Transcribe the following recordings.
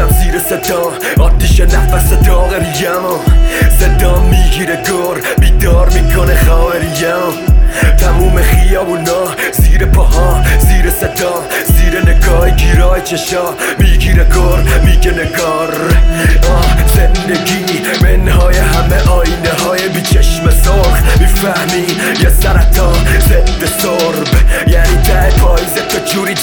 می‌کشم زیر صدا. آتیش نفس داغریم. صدا می‌گیره گور بیدار می‌کنه خواهریم. تموم خیابونا زیر پاها زیر صدا. زیر نگاه گیرای چشا. می‌گیره کار میگه نگار. آه زندگی منهای همه آینه های بی چشم سرخ. می‌فهمی یه سرطان ضد سرب. یعنی ته پاییز تو جوری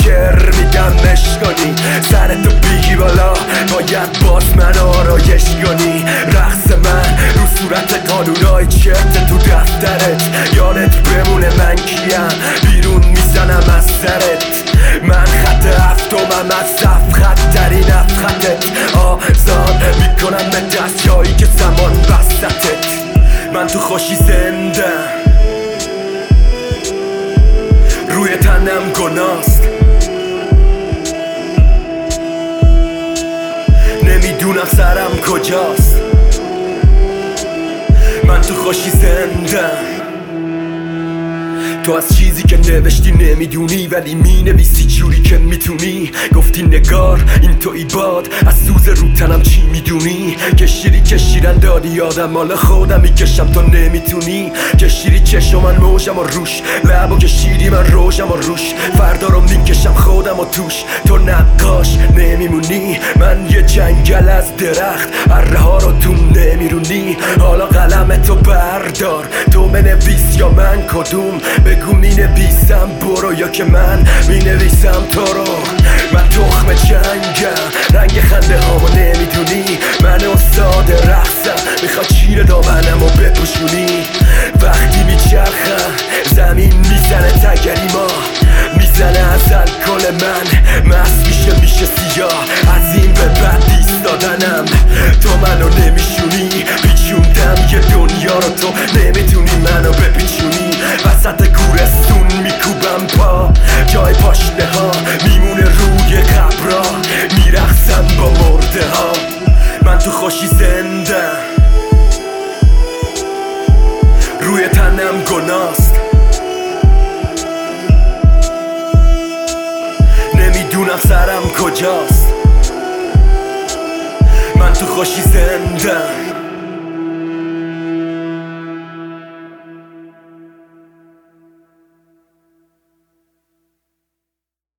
کنی رقص من رو صورت قانونای چرت تو دفترت. یادت بمونه من کیم؟ بیرون می‌زنم از سرت. من خط هفتمم از صف خطترین خطت آزاد می‌کنم به دست جایی که زمان بستتت من تو خوشی زنده روی تنم گناست. نمی‌دونم سرم کجاست؟ من تو خوشی زندم. تو از چیزی که نوشتی نمی‌دونی ولی می‌نویسی جوری که می‌تونی. گفتی نگار این تو باد. از سوز رو تنم چی می‌دونی؟ کشیری کشیرن دادی یادم مال خودم می‌کشم. تو نمی‌تونی. کشیری چشم من موشم و روش. لبو کشیری من روشم و روش. فردا رو می‌کشم خودم و توش. تو نقاش. نمیمونی؟ من یه جنگل از درخت اره ها رو تو نمیرونی. حالا قلم تو بردار. تو بنویس یا من کدوم؟ بگو می نویسم برو یا که من می نویسم تو رو. من تخم جنگم رنگ خنده هامو نمی‌دونی. من استاد رقصم می‌خواد چیر دامنم و بپوشونی. وقتی میچرخم زمین می‌زنه تگری ما. می‌زنه از الکل من. مست میشه میشه سیاه. از این به بعد ایستادنم. تو منو نمیشونی. پیچوندم یه دنیا رو تو نمی‌تونی منو بپیچونی. وسط گورستون میکوبم پا. جای پاشنه ها میمونه روی قبرا. میرخصم با مرده ها. من تو خوشی زنده روی تنم گناست. نمی‌دونم سرم کجاست. من تو خوشی زنده